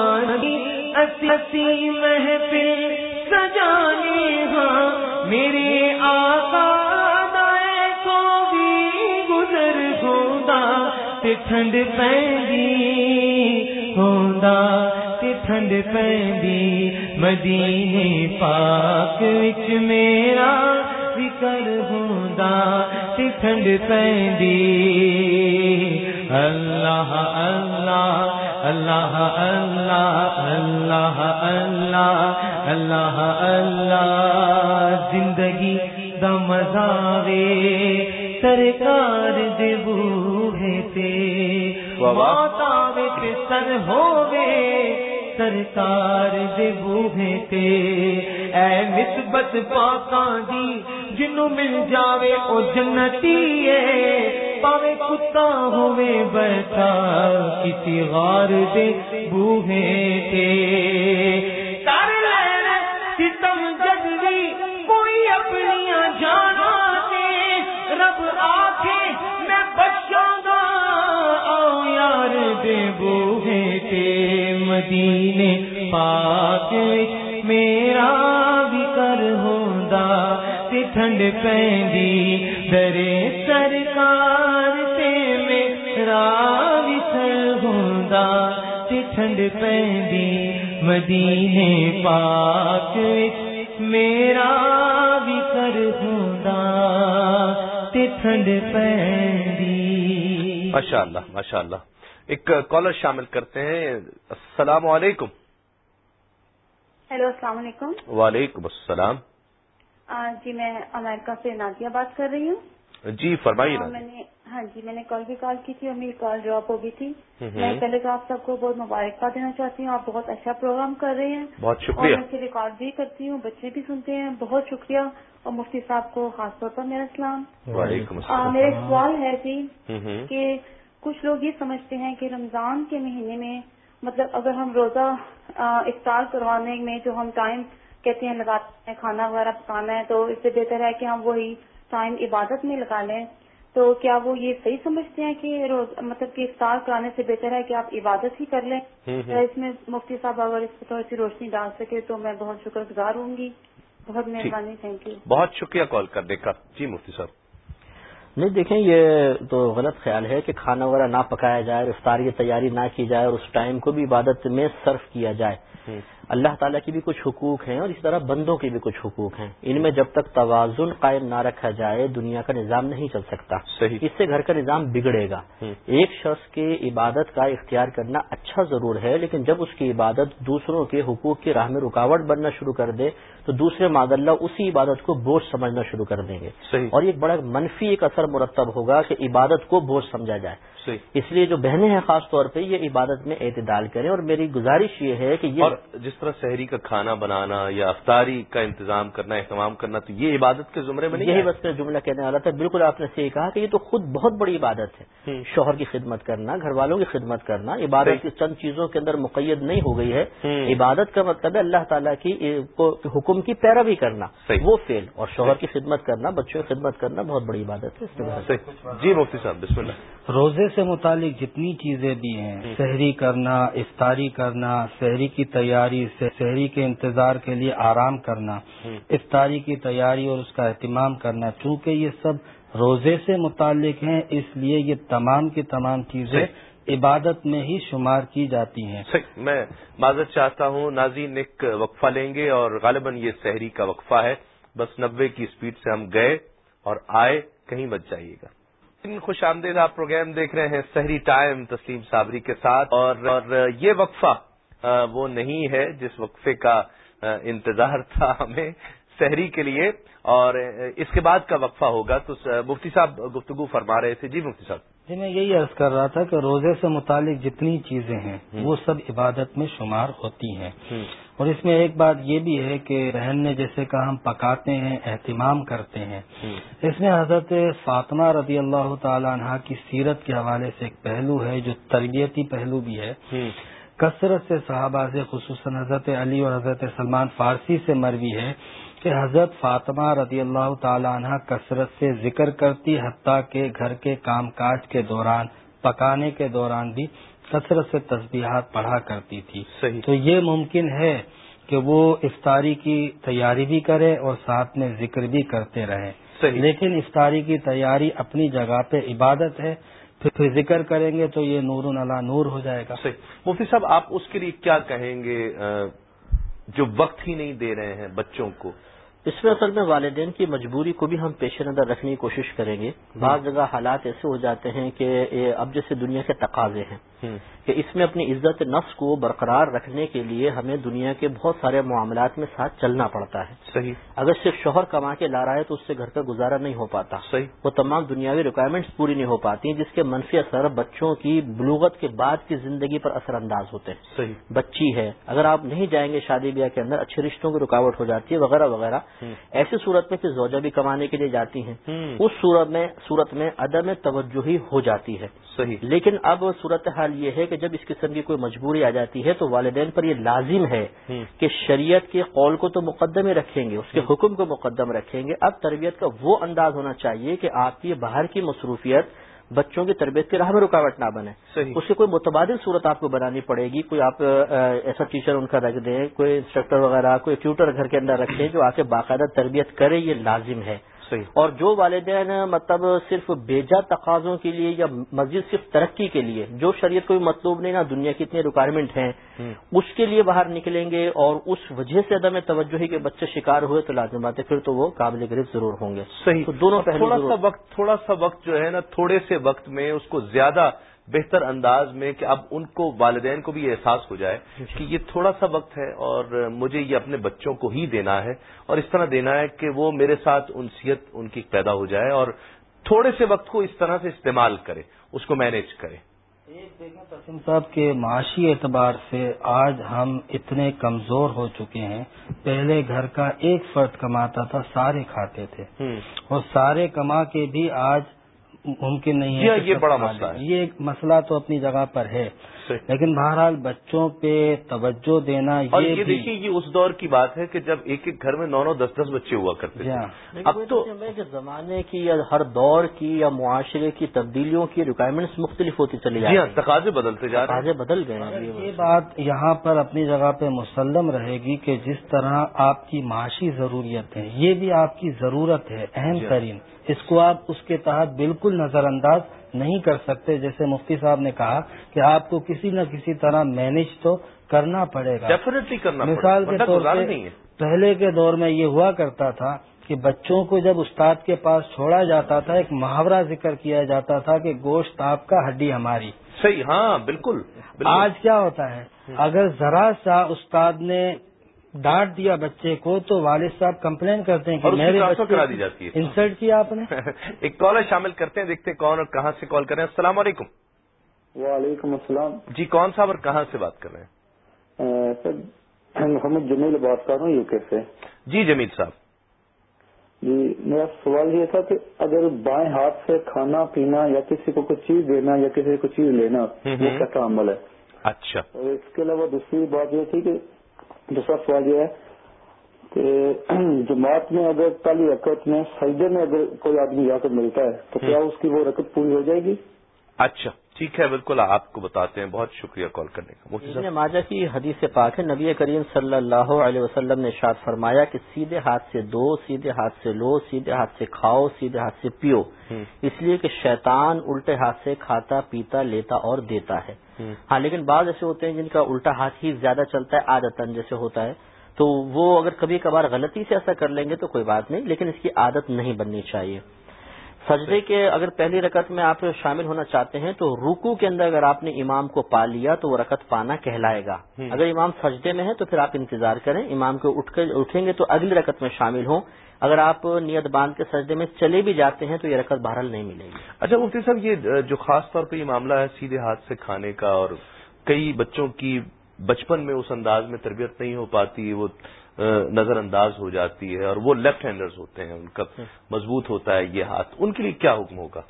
اسی محفل سجانے ہاں میرے آقا تے ٹھنڈ پیندی ہوندا تے ٹھنڈ پیندی مدینے پاک وچ میرا ذکر ہوندا تے ٹھنڈ پیندی اللہ اللہ اللہ اللہ اللہ اللہ اللہ اللہ۔ زندگی دمزاوے سرکار دے بو تے ماتاوے تے سر ہووے، سرکار دے بوہے تے۔ اے نسبت پاکاں دی، جنوں مل جاوے او جنتی ہے پاوے کتا ہوئے بیٹھا کسی غار دے بوہے تے۔ کر لین ستم جگوی کوئی اپنی جانا مدینے پاک میرا بھی کر ہوندا، تے ٹھنڈ پیندی درے سرکار سے میرا وسل ہوندا، تے ٹھنڈ پیندی مدینے پاک میرا بھی کر ہوندا، تے ٹھنڈ پیندی ماشاء اللہ ماشاء اللہ ایک کالر شامل کرتے ہیں۔ السلام علیکم۔ ہیلو السلام علیکم۔ وعلیکم السلام۔ جی میں امریکہ سے نادیہ بات کر رہی ہوں۔ جی فرمائیے میں نے ہاں جی میں نے کل بھی کال کی تھی اور میری کال ڈراپ ہو گئی تھی۔ میں پہلے تو آپ سب کو بہت مبارکباد دینا چاہتی ہوں۔ آپ بہت اچھا پروگرام کر رہے ہیں۔ بہت شکریہ۔ میں ریکارڈ بھی کرتی ہوں۔ بچے بھی سنتے ہیں۔ بہت شکریہ۔ اور مفتی صاحب کو خاص طور پر میرا اسلام وعلیکم السلام۔ میرا سوال ہے جی کہ کچھ لوگ یہ سمجھتے ہیں کہ رمضان کے مہینے میں مطلب اگر ہم روزہ افطار کروانے میں جو ہم ٹائم کہتے ہیں لگاتے ہیں کھانا وغیرہ پکانا ہے تو اس سے بہتر ہے کہ ہم وہی ٹائم عبادت میں لگا لیں۔ تو کیا وہ یہ صحیح سمجھتے ہیں کہ روز مطلب کہ افطار کرانے سے بہتر ہے کہ آپ عبادت ہی کر لیں؟ اس میں مفتی صاحب اگر اس تھوڑی سی روشنی ڈال سکے تو میں بہت شکر گزار ہوں گی۔ بہت مہربانی تھینک یو بہت شکریہ کال کرنے کا جی مفتی صاحب۔ نہیں، دیکھیں، یہ تو غلط خیال ہے کہ کھانا وغیرہ نہ پکایا جائے افطار کی تیاری نہ کی جائے اور اس ٹائم کو بھی عبادت میں صرف کیا جائے۔ اللہ تعالیٰ کی بھی کچھ حقوق ہیں اور اس طرح بندوں کے بھی کچھ حقوق ہیں۔ ان میں جب تک توازن قائم نہ رکھا جائے دنیا کا نظام نہیں چل سکتا۔ صحیح۔ اس سے گھر کا نظام بگڑے گا۔ ایک شخص کی عبادت کا اختیار کرنا اچھا ضرور ہے لیکن جب اس کی عبادت دوسروں کے حقوق کی راہ میں رکاوٹ بننا شروع کر دے تو دوسرے ماد اللہ اسی عبادت کو بوجھ سمجھنا شروع کر دیں گے۔ اور یہ بڑا منفی ایک اثر مرتب ہوگا کہ عبادت کو بوجھ سمجھا جائے۔ اس لیے جو بہنیں ہیں خاص طور پہ یہ عبادت میں اعتدال کریں۔ اور میری گزارش یہ ہے کہ یہ اور جس طرح شہری کا کھانا بنانا یا افطاری کا انتظام کرنا اہتمام کرنا تو یہ عبادت کے زمرے میں نہیں یہی بس میں جملہ کہنے والا تھا۔ بالکل آپ نے صحیح کہا کہ یہ تو خود بہت بڑی عبادت ہے۔ شوہر کی خدمت کرنا گھر والوں کی خدمت کرنا عبادت کی چند چیزوں کے اندر مقید نہیں ہو گئی ہے۔ عبادت کا مطلب ہے اللہ تعالیٰ کی حکم کی پیروی کرنا۔ وہ فیل اور شوہر کی خدمت کرنا بچوں کی خدمت کرنا بہت بڑی عبادت ہے۔ جی مفتی صاحب بسم اللہ۔ روزے سے متعلق جتنی چیزیں بھی ہیں شہری کرنا افطاری کرنا شہری کی تیاری شہری کے انتظار کے لیے آرام کرنا افطاری کی تیاری اور اس کا اہتمام کرنا چونکہ یہ سب روزے سے متعلق ہیں اس لیے یہ تمام کی تمام چیزیں عبادت میں ہی شمار کی جاتی ہیں۔ میں معذرت چاہتا ہوں ناظرین ایک وقفہ لیں گے اور غالباً یہ شہری کا وقفہ ہے۔ بس نبے کی اسپیڈ سے ہم گئے اور آئے کہیں بچ جائیے گا۔ خوش آمدید آپ پروگرام دیکھ رہے ہیں سحری ٹائم تسلیم صابری کے ساتھ اور اور یہ وقفہ وہ نہیں ہے جس وقفے کا انتظار تھا ہمیں سحری کے لیے۔ اور اس کے بعد کا وقفہ ہوگا۔ تو مفتی صاحب گفتگو فرما رہے تھے۔ جی مفتی صاحب۔ جی میں یہی عرض کر رہا تھا کہ روزے سے متعلق جتنی چیزیں ہیں وہ سب عبادت میں شمار ہوتی ہیں۔ اور اس میں ایک بات یہ بھی ہے کہ بہن نے جیسے کہا ہم پکاتے ہیں اہتمام کرتے ہیں۔ اس میں حضرت فاطمہ رضی اللہ تعالی عنہ کی سیرت کے حوالے سے ایک پہلو ہے جو تربیتی پہلو بھی ہے۔ کثرت سے صحابہ سے خصوصاً حضرت علی اور حضرت سلمان فارسی سے مروی ہے کہ حضرت فاطمہ رضی اللہ تعالی عنہ کثرت سے ذکر کرتی حتیٰ کہ گھر کے کام کاج کے دوران پکانے کے دوران بھی کثرت سے تسبیحات پڑھا کرتی تھی۔ صحیح۔ تو یہ ممکن ہے کہ وہ افطاری کی تیاری بھی کرے اور ساتھ میں ذکر بھی کرتے رہے۔ لیکن افطاری کی تیاری اپنی جگہ پہ عبادت ہے۔ پھر ذکر کریں گے تو یہ نور اللہ نور ہو جائے گا۔ مفتی صاحب، آپ اس کے لیے کیا کہیں گے؟ جو وقت ہی نہیں دے رہے ہیں بچوں کو۔ اس میں اصل میں والدین کی مجبوری کو بھی ہم پیش نظر رکھنے کی کوشش کریں گے۔ بعض جگہ حالات ایسے ہو جاتے ہیں کہ اب جیسے دنیا کے تقاضے ہیں کہ اس میں اپنی عزت نفس کو برقرار رکھنے کے لیے ہمیں دنیا کے بہت سارے معاملات میں ساتھ چلنا پڑتا ہے۔ صحیح۔ اگر صرف شوہر کما کے لا رہا ہے تو اس سے گھر کا گزارا نہیں ہو پاتا۔ صحیح۔ وہ تمام دنیاوی ریکوائرمنٹس پوری نہیں ہو پاتی جس کے منفی اثر بچوں کی بلوغت کے بعد کی زندگی پر اثر انداز ہوتے ہیں۔ صحیح۔ بچی ہے۔ اگر آپ نہیں جائیں گے شادی بیاہ کے اندر اچھے رشتوں کی رکاوٹ ہو جاتی ہے وغیرہ وغیرہ۔ ایسی صورت میں کہ زوجہ بھی کمانے کے لیے جاتی ہیں۔ اس صورت میں صورت میں عدم توجہ ہی ہو جاتی ہے۔ صحیح۔ لیکن اب صورت حال یہ ہے کہ جب اس قسم کی کوئی مجبوری آ جاتی ہے تو والدین پر یہ لازم ہے کہ شریعت کے قول کو تو مقدم ہی رکھیں گے اس کے حکم کو مقدم رکھیں گے۔ اب تربیت کا وہ انداز ہونا چاہیے کہ آپ کی باہر کی مصروفیت بچوں کی تربیت کی راہ میں رکاوٹ نہ بنے۔ اس کی کوئی متبادل صورت آپ کو بنانی پڑے گی کوئی آپ ایسا ٹیچر ان کا رکھ دیں کوئی انسٹرکٹر وغیرہ کوئی ٹیوٹر گھر کے اندر رکھیں جو آ کے باقاعدہ تربیت کرے یہ لازم ہے۔ اور جو والدین مطلب صرف بیجا تقاضوں کے لیے یا مزید صرف ترقی کے لیے جو شریعت کوئی مطلوب نہیں نا دنیا کی اتنی ریکوائرمنٹ ہیں اس کے لیے باہر نکلیں گے اور اس وجہ سے عدم توجہ ہی کہ بچے شکار ہوئے تو لازم بات ہے پھر تو وہ قابل گرفت ضرور ہوں گے۔ صحیح. تو دونوں تھوڑا سا وقت تھوڑا سا وقت جو ہے نا تھوڑے سے وقت میں اس کو زیادہ بہتر انداز میں کہ اب ان کو والدین کو بھی یہ احساس ہو جائے کہ یہ تھوڑا سا وقت ہے اور مجھے یہ اپنے بچوں کو ہی دینا ہے اور اس طرح دینا ہے کہ وہ میرے ساتھ انسیت ان کی پیدا ہو جائے اور تھوڑے سے وقت کو اس طرح سے استعمال کرے اس کو مینیج کرے۔ ایک دیکھیں تسم صاحب کے معاشی اعتبار سے آج ہم اتنے کمزور ہو چکے ہیں۔ پہلے گھر کا ایک فرد کماتا تھا سارے کھاتے تھے۔ اور سارے کما کے بھی آج ممکن نہیں ہے یہ بڑا مسئلہ ہے۔ یہ ایک مسئلہ تو اپنی جگہ پر ہے۔ لیکن بہرحال بچوں پہ توجہ دینا اور یہ دیکھیے یہ اس دور کی بات ہے کہ جب ایک ایک گھر میں نو نو دس دس بچے ہوا کرتے تھے۔ ہاں۔ اب تو زمانے کی یا ہر دور کی یا معاشرے کی تبدیلیوں کی ریکوائرمنٹس مختلف ہوتی چلی جی ہاں تقاضے بدلتے جا رہے ہیں۔ بدل گئے یہ بات یہاں پر اپنی جگہ پہ مسلم رہے گی کہ جس طرح آپ کی معاشی ضروریت ہے یہ بھی آپ کی ضرورت ہے اہم جی ہاں۔ ترین۔ اس کو آپ اس کے تحت بالکل نظر انداز نہیں کر سکتے جیسے مفتی صاحب نے کہا کہ آپ کو کسی نہ کسی طرح مینج تو کرنا پڑے گا۔ کرنا مثال کے طور پہ پہلے کے دور میں یہ ہوا کرتا تھا کہ بچوں کو جب استاد کے پاس چھوڑا جاتا تھا ایک محاورہ ذکر کیا جاتا تھا کہ گوشت آپ کا ہڈی ہماری۔ صحیح ہاں بالکل۔ آج کیا ہوتا ہے؟ اگر ذرا سا استاد نے ڈانٹ دیا بچے کو تو والد صاحب کمپلین کرتے ہیں کہ میرے کرا دی جاتی ہے انسلٹ کیا آپ نے؟ ایک کالر شامل کرتے ہیں دیکھتے کون اور کہاں سے کال کر رہے ہیں۔ السلام علیکم۔ وعلیکم السلام۔ جی کون صاحب اور کہاں سے بات کر رہے ہیں؟ سر محمد جمیل بات کر رہا ہوں یو کے سے۔ جی جمیل صاحب۔ جی میرا سوال یہ تھا کہ اگر بائیں ہاتھ سے کھانا پینا یا کسی کو کچھ چیز دینا یا کسی کو چیز لینا یہ کیسا عمل ہے؟ اچھا۔ اور اس کے علاوہ دوسری بات یہ تھی کہ دوسرا سوال یہ ہے کہ جماعت میں اگر پہلی رکعت میں سجدے میں اگر کوئی آدمی جا کر ملتا ہے تو کیا اس کی وہ رکعت پوری ہو جائے گی؟ اچھا ٹھیک ہے بالکل آپ کو بتاتے ہیں۔ بہت شکریہ کال کرنے کا۔ ماجہ کی حدیث پاک ہے نبی کریم صلی اللہ علیہ وسلم نے شاد فرمایا کہ سیدھے ہاتھ سے دو سیدھے ہاتھ سے لو سیدھے ہاتھ سے کھاؤ سیدھے ہاتھ سے پیو۔ اس لیے کہ شیطان الٹے ہاتھ سے کھاتا پیتا لیتا اور دیتا ہے۔ ہاں لیکن بعض ایسے ہوتے ہیں جن کا الٹا ہاتھ ہی زیادہ چلتا ہے عادتن جیسے ہوتا ہے۔ تو وہ اگر کبھی کبھار غلطی سے ایسا کر لیں گے تو کوئی بات نہیں لیکن اس کی عادت نہیں بننی چاہیے۔ سجدے کے اگر پہلی رکعت میں آپ شامل ہونا چاہتے ہیں تو روکو کے اندر اگر آپ نے امام کو پا لیا تو وہ رکعت پانا کہلائے گا۔ اگر امام سجدے میں ہے تو پھر آپ انتظار کریں امام کو اٹھ کر اٹھیں گے تو اگلی رکعت میں شامل ہوں۔ اگر آپ نیت باندھ کے سجدے میں چلے بھی جاتے ہیں تو یہ رکعت بہرحال نہیں ملے گی۔ اچھا مفتی صاحب یہ جو خاص طور پہ یہ معاملہ ہے سیدھے ہاتھ سے کھانے کا اور کئی بچوں کی بچپن میں اس انداز میں تربیت نہیں ہو پاتی وہ نظر انداز ہو جاتی ہے اور وہ لیفٹ ہینڈرز ہوتے ہیں ان کا مضبوط ہوتا ہے یہ ہاتھ۔ ان کے لیے کیا حکم ہوگا؟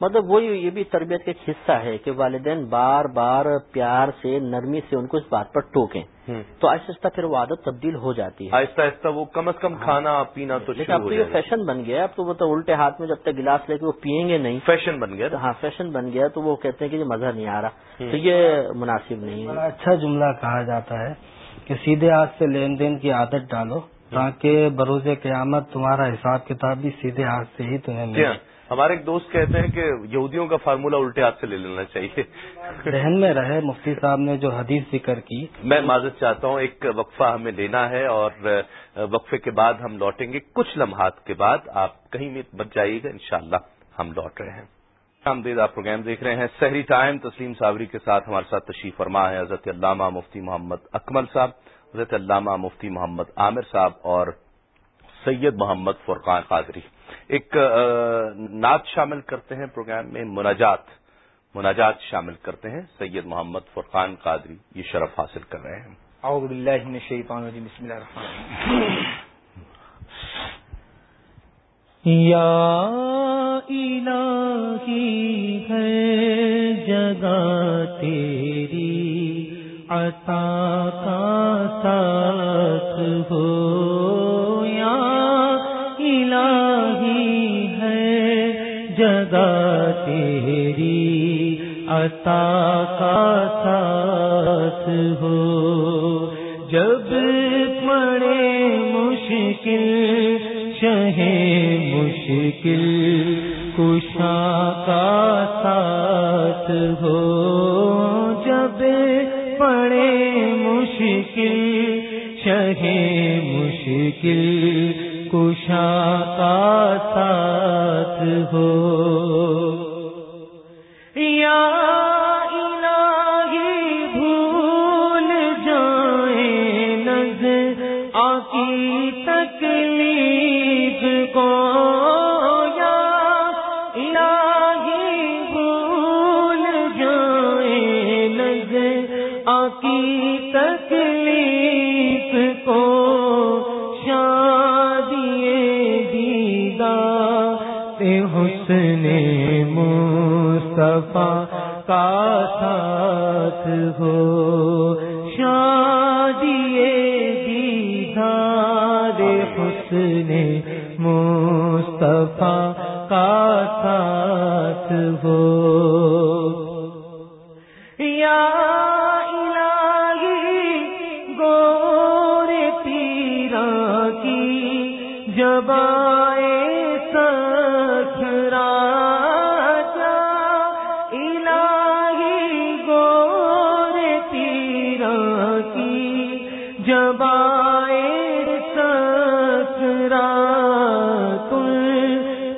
مطلب وہی یہ بھی تربیت کا ایک حصہ ہے کہ والدین بار بار پیار سے نرمی سے ان کو اس بات پر ٹوکیں۔ تو آہستہ آہستہ پھر وہ عادت تبدیل ہو جاتی ہے۔ آہستہ آہستہ وہ کم از کم کھانا پینا تو لیکن اب تو یہ فیشن بن گیا اب تو وہ تو الٹے ہاتھ میں جب تک گلاس لے کے وہ پیئیں گے نہیں۔ فیشن بن گیا۔ ہاں فیشن بن گیا تو وہ کہتے ہیں کہ یہ مزہ نہیں آ رہا۔ تو یہ مناسب نہیں ہے۔ اچھا جملہ کہا جاتا ہے کہ سیدھے ہاتھ سے لین دین کی عادت ڈالو تاکہ بروز قیامت تمہارا حساب کتاب بھی سیدھے ہاتھ سے ہی تمہیں ملے۔ ہاں، ہمارے ایک دوست کہتے ہیں کہ یہودیوں کا فارمولہ الٹے ہاتھ سے لے لینا چاہیے۔ ذہن میں رہے مفتی صاحب نے جو حدیث ذکر کی۔ میں معذرت چاہتا ہوں ایک وقفہ ہمیں لینا ہے اور وقفے کے بعد ہم لوٹیں گے۔ کچھ لمحات کے بعد آپ کہیں بھی بچ جائیے گا انشاءاللہ ہم لوٹ رہے ہیں۔ آمدید آپ پروگرام دیکھ رہے ہیں۔ سحری ٹائم تسلیم صابری کے ساتھ ہمارے ساتھ تشریف فرما ہے حضرت علامہ مفتی محمد اکمل صاحب حضرت علامہ مفتی محمد عامر صاحب اور سید محمد فرقان قادری۔ ایک نعت شامل کرتے ہیں پروگرام میں، مناجات مناجات شامل کرتے ہیں سید محمد فرقان قادری، یہ شرف حاصل کر رہے ہیں۔ اعوذ باللہ من الشیطان الرجیم، بسم اللہ الرحمن الرحیم۔ یا الہی ہے جگہ تیری، عطا کا ساتھ ہو۔ عطا کا ساتھ ہو۔ جب پڑے مشکل شہ مشکل کشا کا ساتھ ہو۔ جب پڑے مشکل شہ مشکل کشا کا ساتھ ہو۔ کا ساتھ ہو۔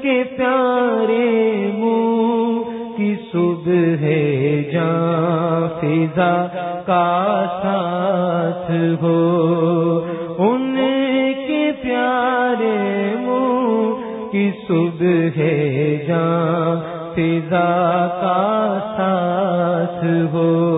کے پیارے منہ کی صبح ہے جان فضا کا ساتھ ہو۔ ان کے پیارے منہ کی صبح ہے جان فضا کا ساتھ ہو۔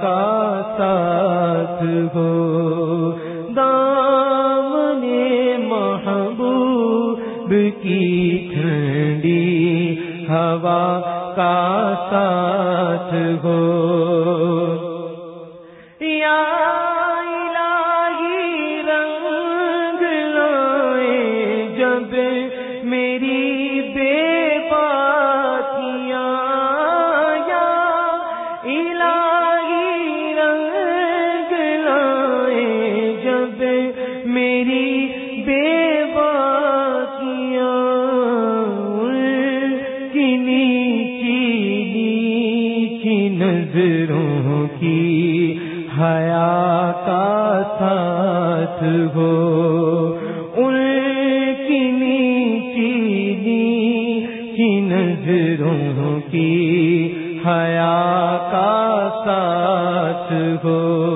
کا ساتھ ہو۔ دامن محبوب کی ٹھنڈی ہوا کا ساتھ ہو۔ رنگ جب میری بے پاتیاں، یا ساتھ ہو ان کی نیچی کی نظروں کی حیا کا ساتھ ہو۔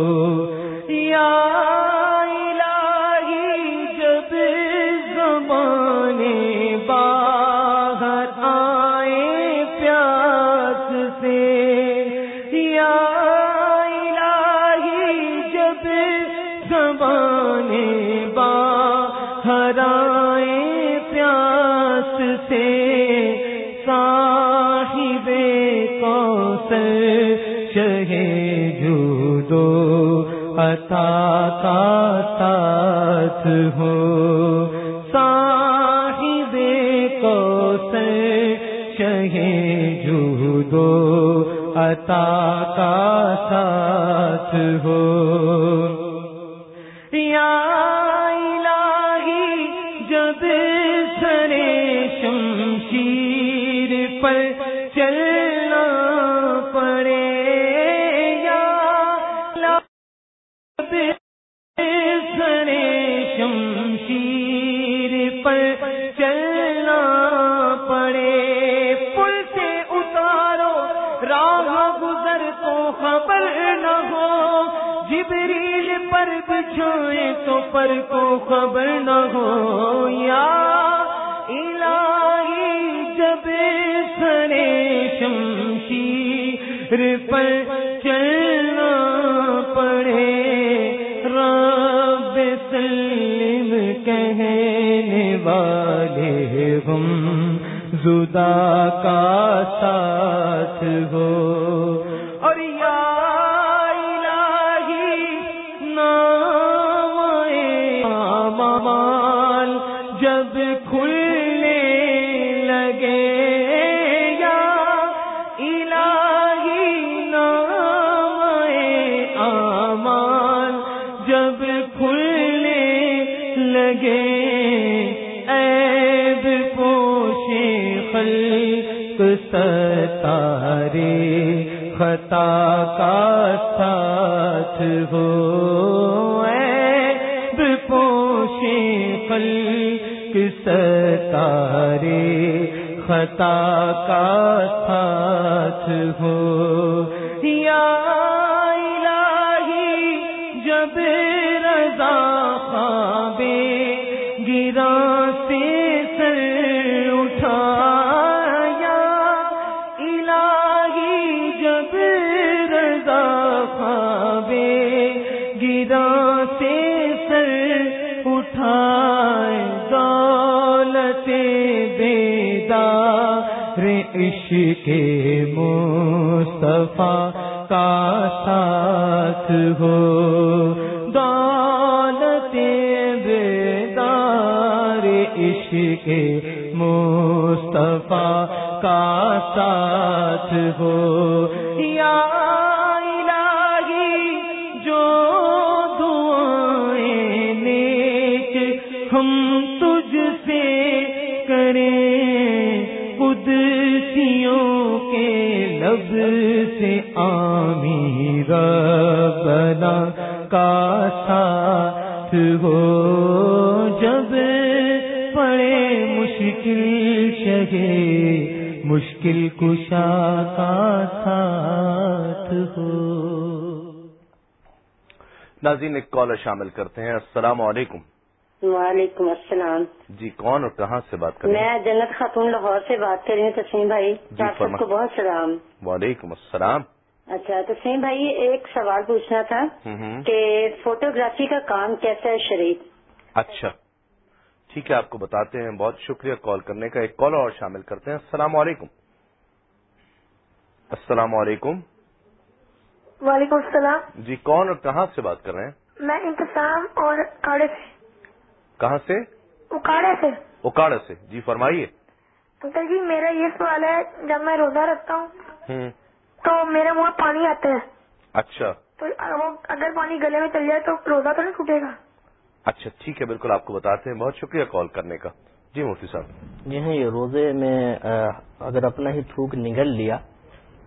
ساتھ ہو۔ صاحب کو سے شہیں جو دو عطا کا ساتھ ہو۔ یا الہی جب سرے شمشیر پر کو خبر نہ ہو یا الہی جب سرے شمشیر پر چلنا پڑے، رب سلم کہنے والے ہم زدا کا کا ساتھ ہو پوشے پل کس تارے خطا کا ساتھ ہو۔ کے مصطفیٰ کا ساتھ ہو۔ دولت بیدار عشق مصطفیٰ کا ساتھ ہو۔ مشکل شہے مشکل کشا کا ساتھ ہو۔ ناظرین ایک کالر شامل کرتے ہیں۔ السلام علیکم۔ وعلیکم السلام۔ جی کون اور کہاں سے بات کر رہی میں جنت خاتون لاہور سے بات کر رہی ہوں تسیم بھائی۔ جی آپ کو بہت سلام۔ وعلیکم السلام۔ اچھا تسلیم بھائی ایک سوال پوچھنا تھا کہ فوٹوگرافی کا کام کیسا ہے شریف اچھا۔ ٹھیک ہے آپ کو بتاتے ہیں بہت شکریہ کال کرنے کا۔ ایک کال اور شامل کرتے ہیں۔ السلام علیکم۔ السلام علیکم۔ وعلیکم السلام۔ جی کون اور کہاں سے بات کر رہے ہیں؟ میں انتظام اور اکاڑے سے۔ کہاں سے؟ اکاڑے سے۔ اکاڑے سے۔ جی فرمائیے۔ انکل جی میرا یہ سوال ہے جب میں روزہ رکھتا ہوں تو میرے منہ پانی آتا ہے۔ اچھا۔ تو اگر پانی گلے میں چل جائے تو روزہ تو نہیں ٹوٹے گا؟ اچھا ٹھیک ہے بالکل آپ کو بتاتے ہیں۔ بہت شکریہ کال کرنے کا۔ جی مفتی صاحب۔ جی ہاں یہ روزے میں اگر اپنا ہی تھوک نگل لیا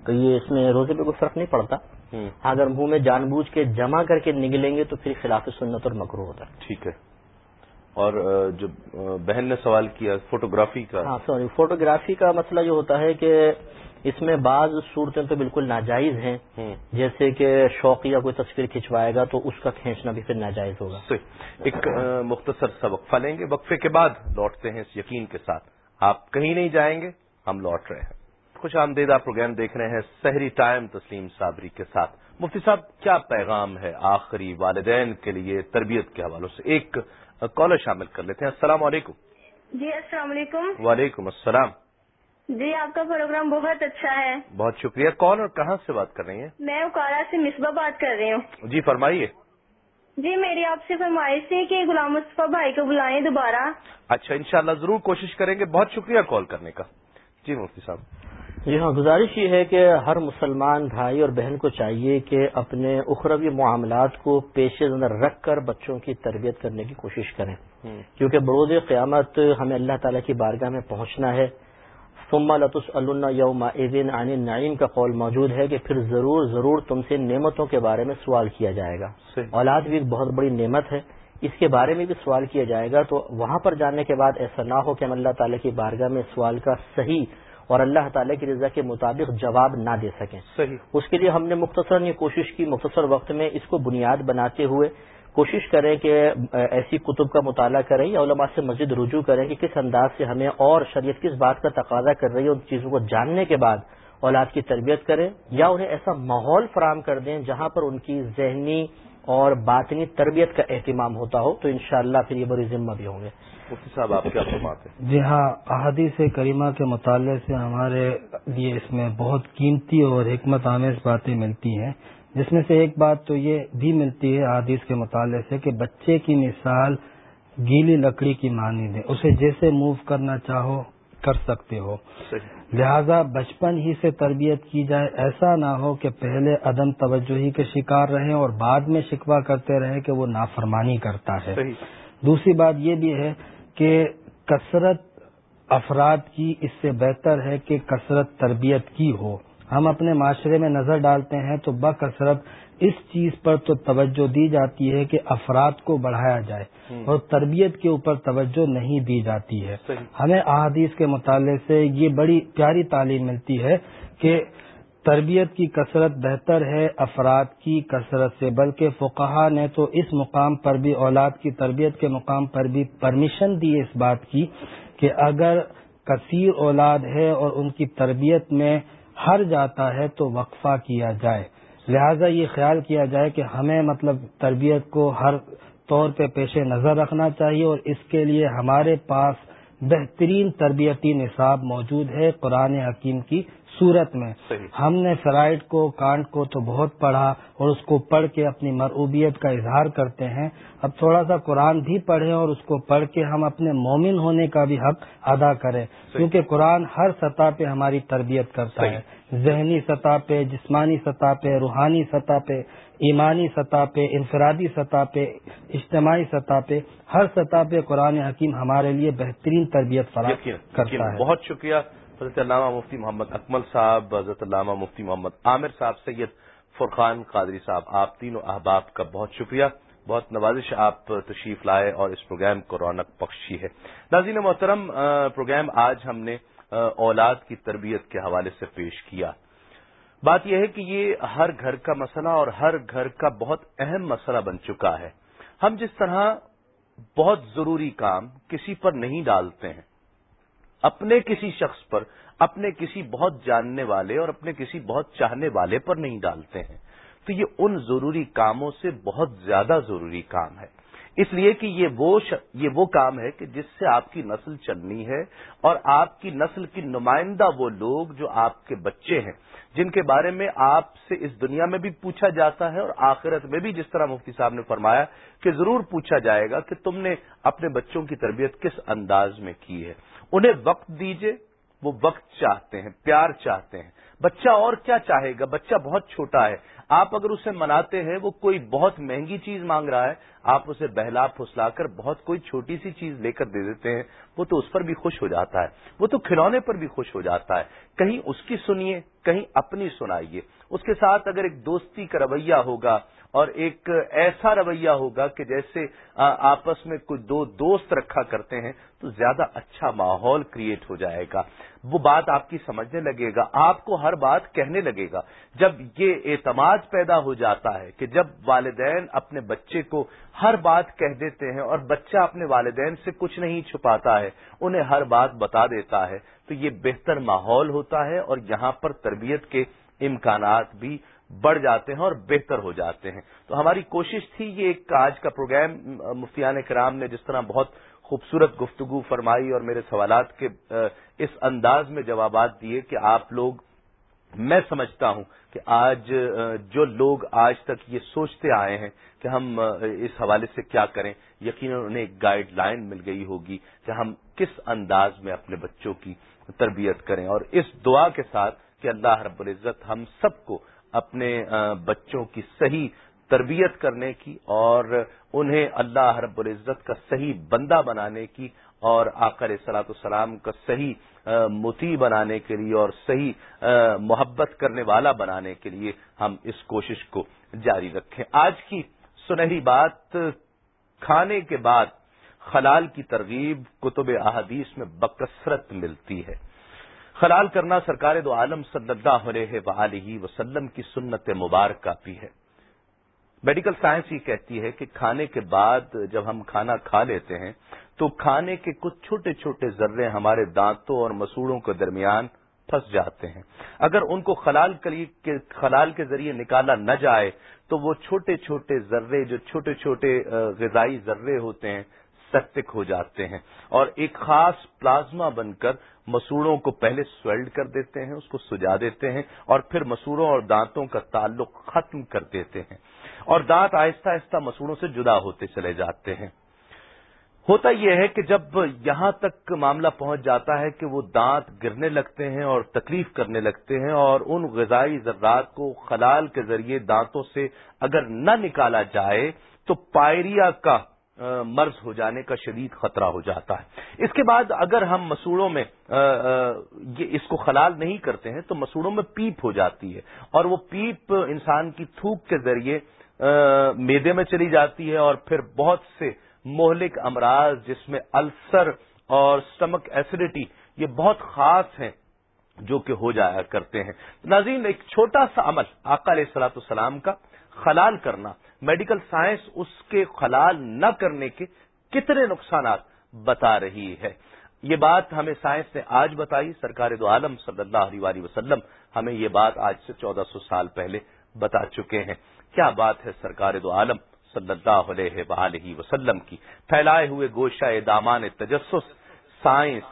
تو یہ اس میں روزے پہ کوئی فرق نہیں پڑتا۔ اگر منہ میں جان بوجھ کے جمع کر کے نگلیں گے تو پھر خلاف سنت اور مکرو ہوتا ہے۔ ٹھیک ہے۔ اور جو بہن نے سوال کیا فوٹوگرافی کا۔ ہاں سوری فوٹوگرافی کا مسئلہ یہ ہوتا ہے کہ اس میں بعض صورتیں تو بالکل ناجائز ہیں۔ جیسے کہ شوق یا کوئی تصویر کھنچوائے گا تو اس کا کھینچنا بھی پھر ناجائز ہوگا۔ ایک مختصر سا وقفہ لیں گے وقفے کے بعد لوٹتے ہیں اس یقین کے ساتھ۔ آپ کہیں نہیں جائیں گے ہم لوٹ رہے ہیں۔ خوش آمدیدہ پروگرام دیکھ رہے ہیں سحری ٹائم تسلیم صابری کے ساتھ۔ مفتی صاحب کیا پیغام ہے آخری والدین کے لیے تربیت کے حوالوں سے؟ ایک کالر شامل کر لیتے ہیں۔ السلام علیکم۔ جی السلام علیکم۔ وعلیکم السلام۔ جی آپ کا پروگرام بہت اچھا ہے۔ بہت شکریہ۔ کون اور کہاں سے بات کر رہی ہیں؟ میں اکارا سے مصباح بات کر رہی ہوں۔ جی فرمائیے۔ جی میری آپ سے فرمائش تھی کہ غلام مصطفیٰ بھائی کو بلائیں دوبارہ۔ اچھا انشاءاللہ ضرور کوشش کریں گے۔ بہت شکریہ کال کرنے کا۔ جی مفتی صاحب۔ جی ہاں گزارش یہ ہے کہ ہر مسلمان بھائی اور بہن کو چاہیے کہ اپنے اخروی معاملات کو پیش نظر رکھ کر بچوں کی تربیت کرنے کی کوشش کریں۔ کیونکہ بروز قیامت ہمیں اللہ تعالیٰ کی بارگاہ میں پہنچنا ہے۔ ثم لطس اللہ یوم عن نعیم کا قول موجود ہے کہ پھر ضرور ضرور تم سے نعمتوں کے بارے میں سوال کیا جائے گا۔ اولاد بھی ایک بہت بڑی نعمت ہے۔ اس کے بارے میں بھی سوال کیا جائے گا تو وہاں پر جانے کے بعد ایسا نہ ہو کہ ہم اللہ تعالیٰ کی بارگاہ میں سوال کا صحیح اور اللہ تعالیٰ کی رضا کے مطابق جواب نہ دے سکیں۔ صحیح۔ اس کے لیے ہم نے مختصر یہ کوشش کی مختصر وقت میں اس کو بنیاد بناتے ہوئے کوشش کریں کہ ایسی کتب کا مطالعہ کریں یا علماء سے مزید رجوع کریں کہ کس انداز سے ہمیں اور شریعت کس بات کا تقاضا کر رہی ہے ان چیزوں کو جاننے کے بعد اولاد کی تربیت کریں یا انہیں ایسا ماحول فراہم کر دیں جہاں پر ان کی ذہنی اور باطنی تربیت کا اہتمام ہوتا ہو تو انشاءاللہ پھر یہ بڑی ذمہ بھی ہوں گے۔ صاحب آپ کیا فرماتے ہیں؟ جی ہاں احادیث کریمہ کے مطالعے سے ہمارے لیے اس میں بہت قیمتی اور حکمت آمیز باتیں ملتی ہیں۔ جس میں سے ایک بات تو یہ بھی ملتی ہے حدیث کے مطالعے سے کہ بچے کی مثال گیلی لکڑی کی مانی دے اسے جیسے موو کرنا چاہو کر سکتے ہو۔ لہذا بچپن ہی سے تربیت کی جائے ایسا نہ ہو کہ پہلے عدم توجہی کے شکار رہیں اور بعد میں شکوا کرتے رہیں کہ وہ نافرمانی کرتا ہے۔ دوسری بات یہ بھی ہے کہ کثرت افراد کی اس سے بہتر ہے کہ کثرت تربیت کی ہو۔ ہم اپنے معاشرے میں نظر ڈالتے ہیں تو بکثرت اس چیز پر تو توجہ دی جاتی ہے کہ افراد کو بڑھایا جائے اور تربیت کے اوپر توجہ نہیں دی جاتی ہے۔ ہمیں احادیث کے مطالعے سے یہ بڑی پیاری تعلیم ملتی ہے کہ تربیت کی کثرت بہتر ہے افراد کی کثرت سے بلکہ فقہا نے تو اس مقام پر بھی اولاد کی تربیت کے مقام پر بھی پرمیشن دی اس بات کی کہ اگر کثیر اولاد ہے اور ان کی تربیت میں ہر جاتا ہے تو وقفہ کیا جائے۔ لہذا یہ خیال کیا جائے کہ ہمیں مطلب تربیت کو ہر طور پہ پیش نظر رکھنا چاہیے اور اس کے لیے ہمارے پاس بہترین تربیتی نصاب موجود ہے قرآن حکیم کی صورت میں۔ ہم نے فرائڈ کو کانٹ کو تو بہت پڑھا اور اس کو پڑھ کے اپنی مرعوبیت کا اظہار کرتے ہیں۔ اب تھوڑا سا قرآن بھی پڑھیں اور اس کو پڑھ کے ہم اپنے مومن ہونے کا بھی حق ادا کریں۔ کیونکہ قرآن ہر سطح پہ ہماری تربیت کرتا ہے۔ ذہنی سطح پہ جسمانی سطح پہ روحانی سطح پہ ایمانی سطح پہ انفرادی سطح پہ اجتماعی سطح پہ ہر سطح پہ قرآن حکیم ہمارے لیے بہترین تربیت فراہم کرتا ہے۔ بہت شکریہ حضرت علامہ مفتی محمد اکمل صاحب حضرت علامہ مفتی محمد عامر صاحب سید فرقان قادری صاحب آپ تینوں احباب کا بہت شکریہ۔ بہت نوازش آپ تشریف لائے اور اس پروگرام کو رونق بخشی ہے۔ ناظرین محترم پروگرام آج ہم نے اولاد کی تربیت کے حوالے سے پیش کیا۔ بات یہ ہے کہ یہ ہر گھر کا مسئلہ اور ہر گھر کا بہت اہم مسئلہ بن چکا ہے۔ ہم جس طرح بہت ضروری کام کسی پر نہیں ڈالتے ہیں، اپنے کسی شخص پر، اپنے کسی بہت جاننے والے اور اپنے کسی بہت چاہنے والے پر نہیں ڈالتے ہیں۔ تو یہ ان ضروری کاموں سے بہت زیادہ ضروری کام ہے۔ اس لیے کہ یہ وہ ش... یہ وہ کام ہے کہ جس سے آپ کی نسل چلنی ہے اور آپ کی نسل کی نمائندہ وہ لوگ جو آپ کے بچے ہیں، جن کے بارے میں آپ سے اس دنیا میں بھی پوچھا جاتا ہے اور آخرت میں بھی جس طرح مفتی صاحب نے فرمایا کہ ضرور پوچھا جائے گا کہ تم نے اپنے بچوں کی تربیت کس انداز میں کی ہے۔ انہیں وقت دیجیے، وہ وقت چاہتے ہیں، پیار چاہتے ہیں۔ بچہ اور کیا چاہے گا؟ بچہ بہت چھوٹا ہے۔ آپ اگر اسے مناتے ہیں، وہ کوئی بہت مہنگی چیز مانگ رہا ہے، آپ اسے بہلا پھسلا کر بہت کوئی چھوٹی سی چیز لے کر دے دیتے ہیں، وہ تو اس پر بھی خوش ہو جاتا ہے۔ وہ تو کھلونے پر بھی خوش ہو جاتا ہے۔ کہیں اس کی سنیے، کہیں اپنی سنائیے۔ اس کے ساتھ اگر ایک دوستی کا رویہ ہوگا اور ایک ایسا رویہ ہوگا کہ جیسے آپس میں کوئی دو دوست رکھا کرتے ہیں، تو زیادہ اچھا ماحول کریٹ ہو جائے گا۔ وہ بات آپ کی سمجھنے لگے گا، آپ کو ہر بات کہنے لگے گا۔ جب یہ اعتماد پیدا ہو جاتا ہے کہ جب والدین اپنے بچے کو ہر بات کہہ دیتے ہیں اور بچہ اپنے والدین سے کچھ نہیں چھپاتا ہے، انہیں ہر بات بتا دیتا ہے، تو یہ بہتر ماحول ہوتا ہے اور یہاں پر تربیت کے امکانات بھی بڑھ جاتے ہیں اور بہتر ہو جاتے ہیں۔ تو ہماری کوشش تھی یہ ایک آج کا پروگرام مفتیان کرام نے جس طرح بہت خوبصورت گفتگو فرمائی اور میرے سوالات کے اس انداز میں جوابات دیے کہ آپ لوگ، میں سمجھتا ہوں کہ آج جو لوگ آج تک یہ سوچتے آئے ہیں کہ ہم اس حوالے سے کیا کریں، یقیناً انہیں ایک گائیڈ لائن مل گئی ہوگی کہ ہم کس انداز میں اپنے بچوں کی تربیت کریں۔ اور اس دعا کے ساتھ کہ اللہ رب العزت ہم سب کو اپنے بچوں کی صحیح تربیت کرنے کی اور انہیں اللہ رب العزت کا صحیح بندہ بنانے کی اور آکر سلاۃ السلام کا صحیح متی بنانے کے لیے اور صحیح محبت کرنے والا بنانے کے لیے ہم اس کوشش کو جاری رکھیں۔ آج کی سنہری بات، کھانے کے بعد خلال کی ترغیب، کتب احادیث میں بکثرت ملتی ہے۔ خلال کرنا سرکار دو عالم صلی اللہ علیہ وآلہ وسلم کی سنت مبارکہ بھی ہے۔ میڈیکل سائنس یہ کہتی ہے کہ کھانے کے بعد جب ہم کھانا کھا لیتے ہیں تو کھانے کے کچھ چھوٹے چھوٹے ذرے ہمارے دانتوں اور مسوڑوں کے درمیان پھنس جاتے ہیں۔ اگر ان کو خلال خلال کے ذریعے نکالا نہ جائے تو وہ چھوٹے چھوٹے ذرے جو چھوٹے چھوٹے غذائی ذرے ہوتے ہیں سیپٹک ہو جاتے ہیں اور ایک خاص پلازما بن کر مسوڑوں کو پہلے سویلڈ کر دیتے ہیں، اس کو سجا دیتے ہیں اور پھر مسوڑوں اور دانتوں کا تعلق ختم کر دیتے ہیں اور دانت آہستہ آہستہ مسوڑوں سے جدا ہوتے چلے جاتے ہیں۔ ہوتا یہ ہے کہ جب یہاں تک معاملہ پہنچ جاتا ہے کہ وہ دانت گرنے لگتے ہیں اور تکلیف کرنے لگتے ہیں اور ان غذائی ذرات کو خلال کے ذریعے دانتوں سے اگر نہ نکالا جائے تو پائریا کا مرض ہو جانے کا شدید خطرہ ہو جاتا ہے۔ اس کے بعد اگر ہم مسوڑوں میں اس کو خلال نہیں کرتے ہیں، تو مسوڑوں میں پیپ ہو جاتی ہے۔ اور وہ پیپ انسان کی تھوک کے ذریعے میدے میں چلی جاتی ہے اور پھر بہت سے مہلک امراض جس میں السر اور اسٹمک ایسیڈیٹی یہ بہت خاص ہیں جو کہ ہو جایا کرتے ہیں۔ ناظرین، ایک چھوٹا سا عمل آقا علیہ السلاۃ السلام کا، خلال کرنا۔ میڈیکل سائنس اس کے خلال نہ کرنے کے کتنے نقصانات بتا رہی ہے۔ یہ بات ہمیں سائنس نے آج بتائی، سرکار دو عالم صلی اللہ علیہ وسلم ہمیں یہ بات آج سے چودہ سو سال پہلے بتا چکے ہیں۔ کیا بات ہے سرکار دو عالم صلی اللہ علیہ وآلہ وسلم کی؟ پھیلائے ہوئے گوشہ دامان تجسس سائنس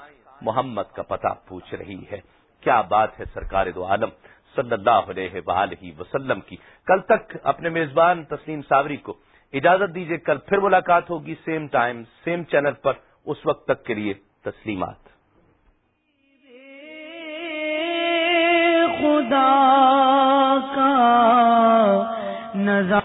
محمد کا پتہ پوچھ رہی ہے۔ کیا بات ہے سرکار دو عالم صلی اللہ علیہ وآلہ وسلم کی۔ کل تک اپنے میزبان تسلیم ساوری کو اجازت دیجیے کل پھر ملاقات ہوگی سیم ٹائم سیم چینل پر اس وقت تک کے لیے تسلیمات۔ خدا کا